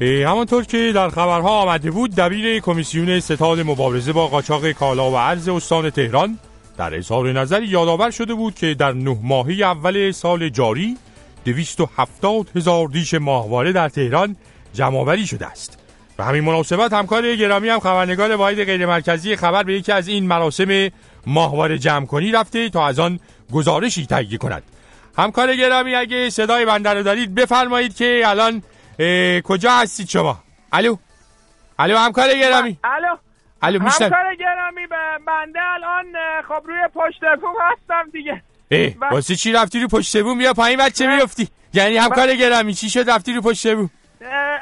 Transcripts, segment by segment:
همانطور که در خبرها آمده بود دبیر کمیسیون ستاد مبارزه با قاچاق کالا و ارز استان تهران در اظهار نظر یادآور شده بود که در نه ماهی اول سال جاری دویست و هفتاد هزار دیش ماهواره در تهران جمعآوری شده است. به همین مناسبت همکار گرامی هم خبرنگار واحد غیر مرکزی خبر به یکی از این مراسم ماهواره جمع کنی رفته تا از آن گزارشی تهیه کند. همکار گرامی اگه صدای بنده رو دارید بفرمایید که الان کجا هستید شما؟ الو؟ الو همکار گرامی. الو. الو میشنم همکار گرامی بنده الان خب روی پشت بوم هستم دیگه. اه واسه چی رفتی رو پشت بوم؟ بیا پایین بچه میفتی یعنی همکار گرامی چی شد رفتی رو پشت بوم؟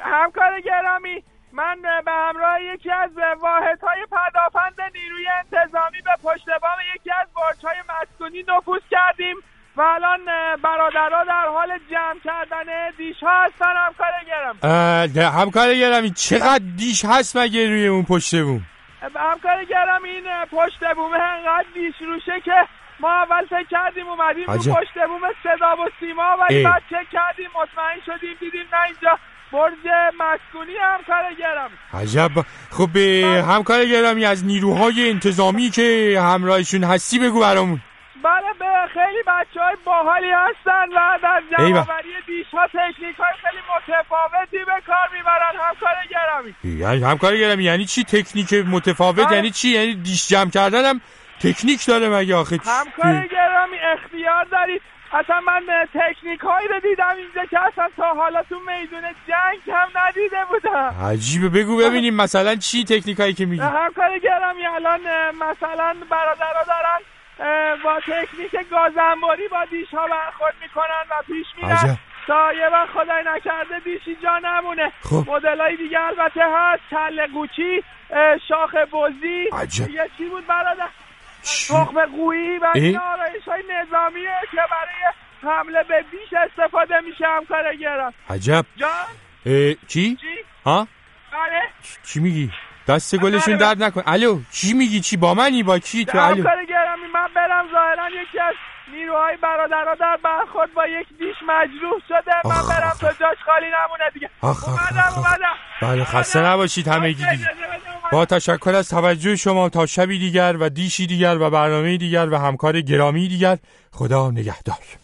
همکار گرامی من به همراه یکی از واحدهای پدافند نیروی انتظامی به پشت بام یکی از برج‌های مسکونی نفوذ کردیم و الان برادرها در حال جمع کردن دیش ها هستن همکار گرم. همکار گرمی چقدر دیش هست مگه روی اون پشت بوم؟ همکار گرم این پشت بومه انقدر دیش روشه که ما اول فکر کردیم اومدیم رو پشت بوم صدا و سیما ولی بعد چک کردیم مطمئن شدیم دیدیم نه اینجا برج مسکونی همکار گرم. عجب. خب همکار گرمی از نیروهای انتظامی که همراهشون هستی بگو برامون. بله به خیلی بچه های باحالی هستن و در جمعآوری دیش ها تکنیک های خیلی متفاوتی به کار می‌برن. همکار گرامی. یعنی همکار گرامی یعنی چی؟ تکنیک متفاوت یعنی چی؟ یعنی دیش جمع کردن هم تکنیک داره مگه آخه؟ همکار گرامی اختیار دارید. اصلا من تکنیک هایی رو دیدم اینجا که اصلا تا حالا تو میدون جنگ هم ندیده بودم. عجیبه بگو ببینیم مثلا چی تکنیک هایی که میگی؟ همکار گرامی الان مثلا برادرها دارن با تکنیک گازنباری با دیش ها برخورد می‌کنن و پیش میرن. تا یه وقت خدای نکرده دیشی جا نمونه. خب. مدل های دیگه البته هست. کل گوچی شاخ بزی. یه چی بود برادر؟ تخم قویی و این آرایش های نظامیه که برای حمله به دیش استفاده میشه همکار گرم عجب. جان؟ چی؟ چی؟ ها؟ بله چی میگی؟ دست گلشون درد نکن. الو چی میگی؟ چی؟ با منی؟ با کی تو؟ الو. همکار گرامی برم ظاهرا یکی از نیروهای برادرها در برخورد با یک دیش مجروح شده. من برم تا جاش خالی نمونه دیگه. آخ اومدم اومدم. بله خسته نباشید همگی دیگه با تشکر از توجه شما تا شبی دیگر و دیشی دیگر و برنامه دیگر و همکار گرامی دیگر. خدا نگهدار.